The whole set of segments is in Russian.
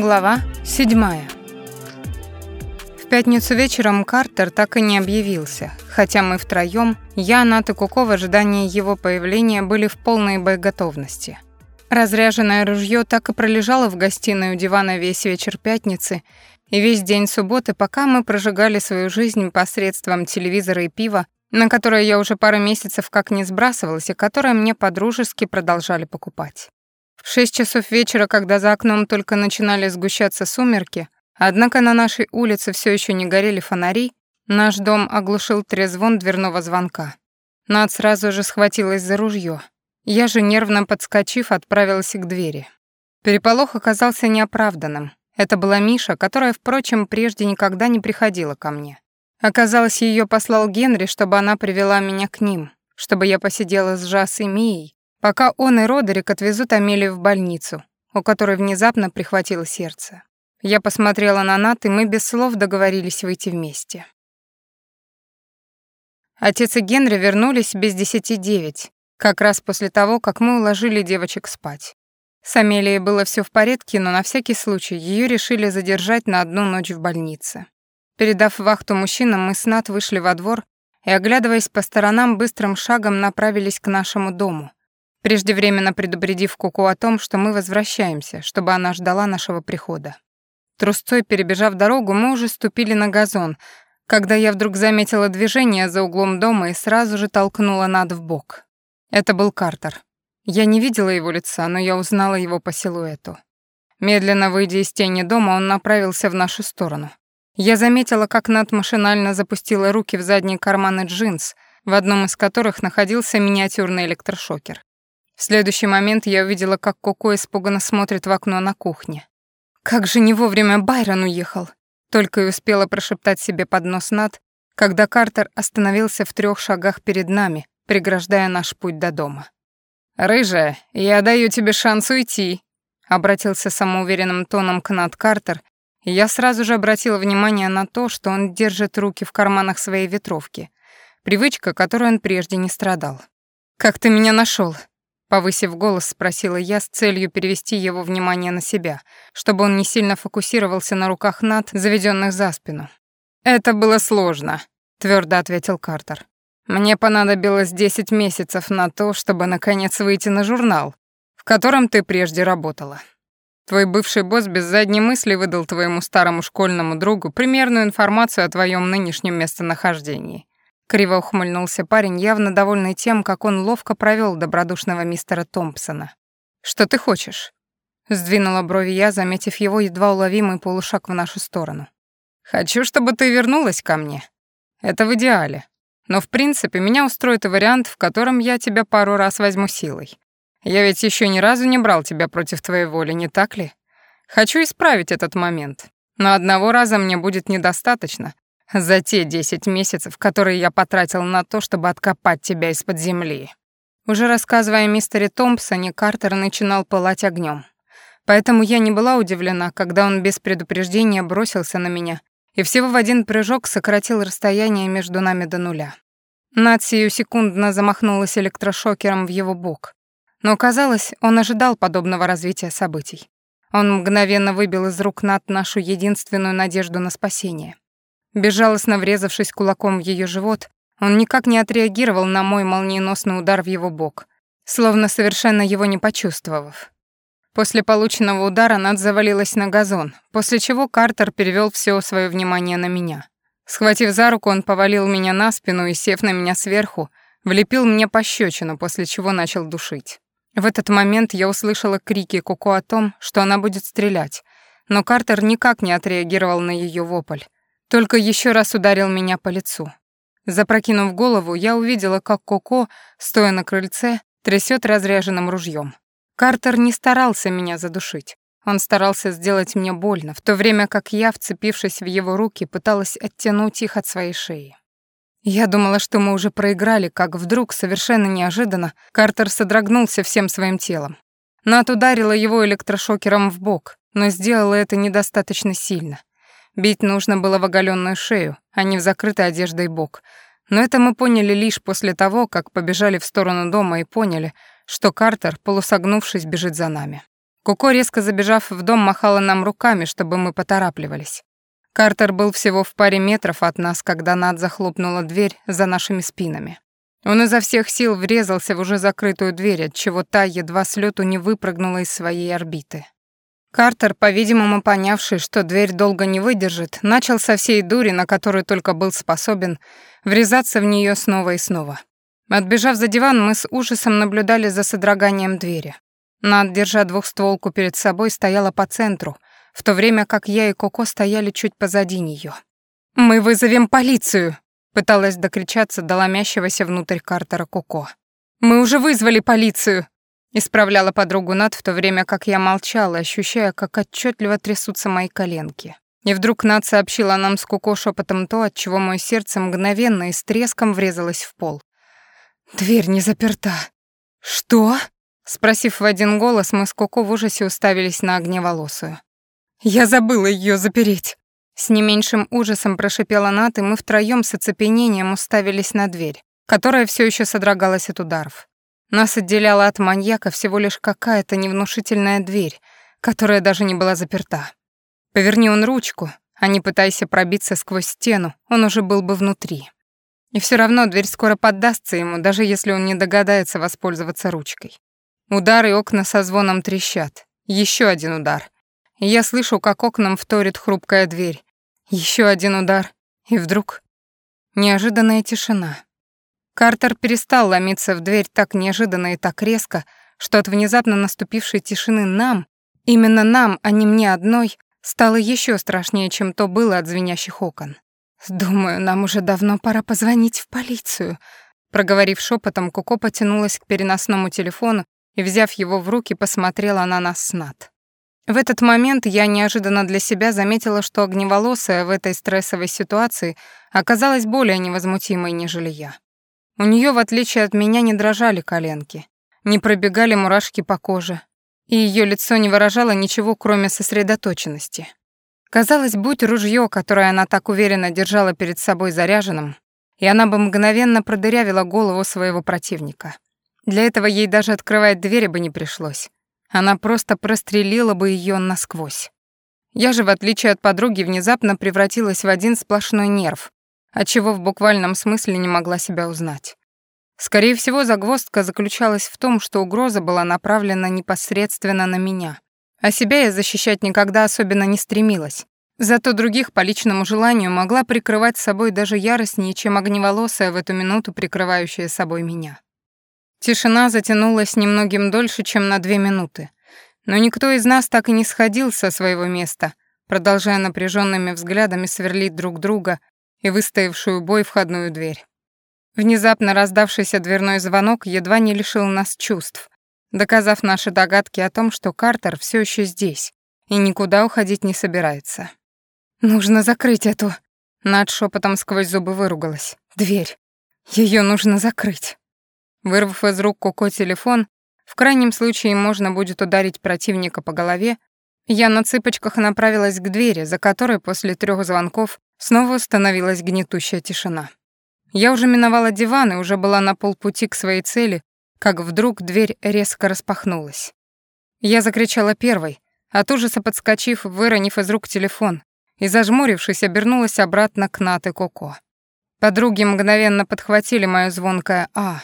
Глава 7. В пятницу вечером Картер так и не объявился, хотя мы втроём, я, Нат и Куко в ожидании его появления были в полной боеготовности. Разряженное ружье так и пролежало в гостиной у дивана весь вечер пятницы и весь день субботы, пока мы прожигали свою жизнь посредством телевизора и пива, на которое я уже пару месяцев как не сбрасывалась и которое мне подружески продолжали покупать. В шесть часов вечера, когда за окном только начинали сгущаться сумерки, однако на нашей улице все еще не горели фонари, наш дом оглушил трезвон дверного звонка. Над сразу же схватилась за ружье. Я же, нервно подскочив, отправилась к двери. Переполох оказался неоправданным. Это была Миша, которая, впрочем, прежде никогда не приходила ко мне. Оказалось, ее послал Генри, чтобы она привела меня к ним, чтобы я посидела с Жас и Мией, пока он и Родерик отвезут Амелию в больницу, у которой внезапно прихватило сердце. Я посмотрела на Нат, и мы без слов договорились выйти вместе. Отец и Генри вернулись без десяти девять, как раз после того, как мы уложили девочек спать. С Амелией было все в порядке, но на всякий случай ее решили задержать на одну ночь в больнице. Передав вахту мужчинам, мы с Нат вышли во двор и, оглядываясь по сторонам, быстрым шагом направились к нашему дому, преждевременно предупредив Куку о том, что мы возвращаемся, чтобы она ждала нашего прихода. Трусцой перебежав дорогу, мы уже ступили на газон, когда я вдруг заметила движение за углом дома и сразу же толкнула Над в бок. Это был Картер. Я не видела его лица, но я узнала его по силуэту. Медленно выйдя из тени дома, он направился в нашу сторону. Я заметила, как Над машинально запустила руки в задние карманы джинс, в одном из которых находился миниатюрный электрошокер. В следующий момент я увидела, как Коко испуганно смотрит в окно на кухне. Как же не вовремя Байрон уехал. Только и успела прошептать себе под нос Над, когда Картер остановился в трех шагах перед нами, преграждая наш путь до дома. «Рыжая, я даю тебе шанс уйти», — обратился самоуверенным тоном к Над Картер, и я сразу же обратила внимание на то, что он держит руки в карманах своей ветровки, привычка, которой он прежде не страдал. «Как ты меня нашел? Повысив голос, спросила я с целью перевести его внимание на себя, чтобы он не сильно фокусировался на руках Над, заведенных за спину. «Это было сложно», — твердо ответил Картер. «Мне понадобилось 10 месяцев на то, чтобы наконец выйти на журнал, в котором ты прежде работала. Твой бывший босс без задней мысли выдал твоему старому школьному другу примерную информацию о твоем нынешнем местонахождении. Криво ухмыльнулся парень, явно довольный тем, как он ловко провел добродушного мистера Томпсона. «Что ты хочешь?» Сдвинула брови я, заметив его едва уловимый полушаг в нашу сторону. «Хочу, чтобы ты вернулась ко мне. Это в идеале. Но в принципе меня устроит и вариант, в котором я тебя пару раз возьму силой. Я ведь еще ни разу не брал тебя против твоей воли, не так ли? Хочу исправить этот момент. Но одного раза мне будет недостаточно, за те десять месяцев, которые я потратил на то, чтобы откопать тебя из-под земли. Уже рассказывая мистере Томпсоне, Картер начинал пылать огнем. Поэтому я не была удивлена, когда он без предупреждения бросился на меня и всего в один прыжок сократил расстояние между нами до нуля. Над секундно замахнулась электрошокером в его бок. Но, казалось, он ожидал подобного развития событий. Он мгновенно выбил из рук Над нашу единственную надежду на спасение. Безжалостно врезавшись кулаком в ее живот, он никак не отреагировал на мой молниеносный удар в его бок, словно совершенно его не почувствовав. После полученного удара Над завалилась на газон, после чего Картер перевел все свое внимание на меня. Схватив за руку, он повалил меня на спину и, сев на меня сверху, влепил мне пощечину, после чего начал душить. В этот момент я услышала крики Коко о том, что она будет стрелять, но Картер никак не отреагировал на ее вопль, только еще раз ударил меня по лицу. Запрокинув голову, я увидела, как Коко, стоя на крыльце, трясет разряженным ружьем. Картер не старался меня задушить. Он старался сделать мне больно, в то время как я, вцепившись в его руки, пыталась оттянуть их от своей шеи. Я думала, что мы уже проиграли, как вдруг, совершенно неожиданно, Картер содрогнулся всем своим телом. Нат ударила его электрошокером в бок, но сделала это недостаточно сильно. Бить нужно было в оголенную шею, а не в закрытой одеждой бок. Но это мы поняли лишь после того, как побежали в сторону дома и поняли, что Картер, полусогнувшись, бежит за нами. Коко, резко забежав в дом, махала нам руками, чтобы мы поторапливались. Картер был всего в паре метров от нас, когда Над захлопнула дверь за нашими спинами. Он изо всех сил врезался в уже закрытую дверь, отчего та едва с лету не выпрыгнула из своей орбиты. Картер, по-видимому понявший, что дверь долго не выдержит, начал со всей дури, на которую только был способен, врезаться в нее снова и снова. Отбежав за диван, мы с ужасом наблюдали за содроганием двери. Над, держа двухстволку перед собой, стояла по центру, в то время как я и Коко стояли чуть позади нее. «Мы вызовем полицию!» — пыталась докричаться до ломящегося внутрь Картера Коко. «Мы уже вызвали полицию!» Исправляла подругу Над, в то время как я молчала, ощущая, как отчетливо трясутся мои коленки. И вдруг Над сообщила нам с Куко шепотом то, от чего мое сердце мгновенно и с треском врезалось в пол. «Дверь не заперта». «Что?» Спросив в один голос, мы с Коко в ужасе уставились на огневолосую. «Я забыла ее запереть!» С не меньшим ужасом прошипела Над, и мы втроем с оцепенением уставились на дверь, которая все еще содрогалась от ударов. Нас отделяла от маньяка всего лишь какая-то невнушительная дверь, которая даже не была заперта. Поверни он ручку, а не пытайся пробиться сквозь стену, он уже был бы внутри. И все равно дверь скоро поддастся ему, даже если он не догадается воспользоваться ручкой. Удары окна со звоном трещат. Еще один удар. И я слышу, как окнам вторит хрупкая дверь. Еще один удар. И вдруг... Неожиданная тишина. Картер перестал ломиться в дверь так неожиданно и так резко, что от внезапно наступившей тишины нам, именно нам, а не мне одной, стало еще страшнее, чем то было от звенящих окон. «Думаю, нам уже давно пора позвонить в полицию», Проговорив шепотом, Коко потянулась к переносному телефону и, взяв его в руки, посмотрела на нас с Над. В этот момент я неожиданно для себя заметила, что огневолосая в этой стрессовой ситуации оказалась более невозмутимой, нежели я. У нее, в отличие от меня, не дрожали коленки, не пробегали мурашки по коже, и ее лицо не выражало ничего, кроме сосредоточенности. Казалось, будь ружье, которое она так уверенно держала перед собой заряженным, и она бы мгновенно продырявила голову своего противника. Для этого ей даже открывать двери бы не пришлось. Она просто прострелила бы ее насквозь. Я же, в отличие от подруги, внезапно превратилась в один сплошной нерв, отчего в буквальном смысле не могла себя узнать. Скорее всего, загвоздка заключалась в том, что угроза была направлена непосредственно на меня, а себя я защищать никогда особенно не стремилась. Зато других по личному желанию могла прикрывать собой даже яростнее, чем огневолосая в эту минуту прикрывающая собой меня. Тишина затянулась немногим дольше, чем на две минуты. Но никто из нас так и не сходил со своего места, продолжая напряженными взглядами сверлить друг друга, и выстоявшую бой входную дверь. Внезапно раздавшийся дверной звонок едва не лишил нас чувств, доказав наши догадки о том, что Картер все еще здесь и никуда уходить не собирается. «Нужно закрыть эту...» Над шепотом сквозь зубы выругалась. «Дверь. Ее нужно закрыть». Вырвав из рук Коко телефон, в крайнем случае можно будет ударить противника по голове, я на цыпочках направилась к двери, за которой после трех звонков Снова установилась гнетущая тишина. Я уже миновала диван и уже была на полпути к своей цели, как вдруг дверь резко распахнулась. Я закричала первой, от ужаса подскочив, выронив из рук телефон, и, зажмурившись, обернулась обратно к Нат и Коко. Подруги мгновенно подхватили моё звонкое «А».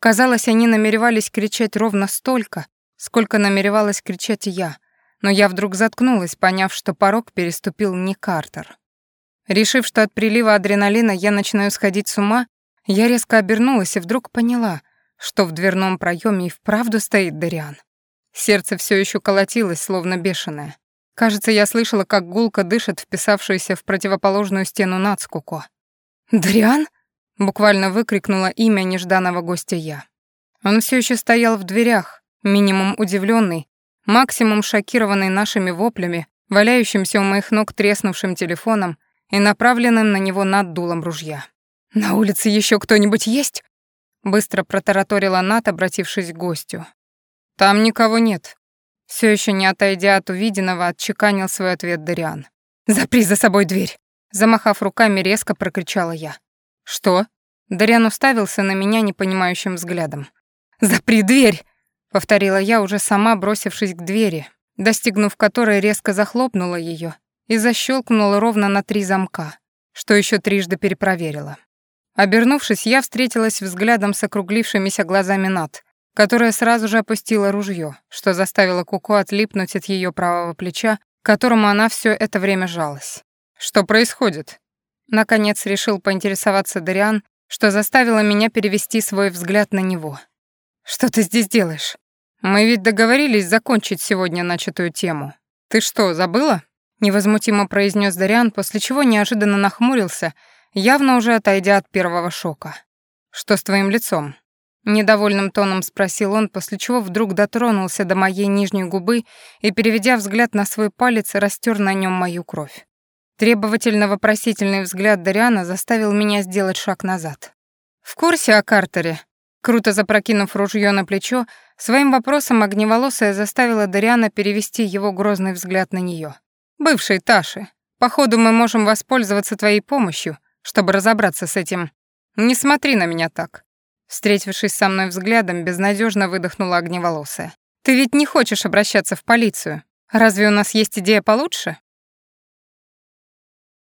Казалось, они намеревались кричать ровно столько, сколько намеревалась кричать я, но я вдруг заткнулась, поняв, что порог переступил не Картер. Решив, что от прилива адреналина я начинаю сходить с ума, я резко обернулась и вдруг поняла, что в дверном проеме и вправду стоит Дариан. Сердце все еще колотилось, словно бешеное. Кажется, я слышала, как гулко дышит вписавшаяся в противоположную стену Нацкуко. «Дариан?» — буквально выкрикнула имя нежданного гостя я. Он все еще стоял в дверях, минимум удивленный, максимум шокированный нашими воплями, валяющимся у моих ног треснувшим телефоном и направленным на него над дулом ружья. «На улице еще кто-нибудь есть?» Быстро протараторила Нат, обратившись к гостю. «Там никого нет». Все еще не отойдя от увиденного, отчеканил свой ответ Дариан. «Запри за собой дверь!» Замахав руками, резко прокричала я. «Что?» Дариан уставился на меня непонимающим взглядом. «Запри дверь!» повторила я, уже сама бросившись к двери, достигнув которой резко захлопнула ее и защелкнула ровно на три замка, что еще трижды перепроверила. Обернувшись, я встретилась взглядом с округлившимися глазами Нат, которая сразу же опустила ружье, что заставило Куку отлипнуть от ее правого плеча, к которому она все это время жалась. «Что происходит?» Наконец решил поинтересоваться Дариан, что заставило меня перевести свой взгляд на него. «Что ты здесь делаешь? Мы ведь договорились закончить сегодня начатую тему. Ты что, забыла?» Невозмутимо произнес Дариан, после чего неожиданно нахмурился, явно уже отойдя от первого шока. «Что с твоим лицом?» Недовольным тоном спросил он, после чего вдруг дотронулся до моей нижней губы и, переведя взгляд на свой палец, растер на нем мою кровь. Требовательно-вопросительный взгляд Дариана заставил меня сделать шаг назад. «В курсе о Картере?» Круто запрокинув ружье на плечо, своим вопросом огневолосая заставила Дариана перевести его грозный взгляд на нее. «Бывший Таши, походу мы можем воспользоваться твоей помощью, чтобы разобраться с этим. Не смотри на меня так. Встретившись со мной взглядом, безнадежно выдохнула огневолосая. «Ты ведь не хочешь обращаться в полицию? Разве у нас есть идея получше?»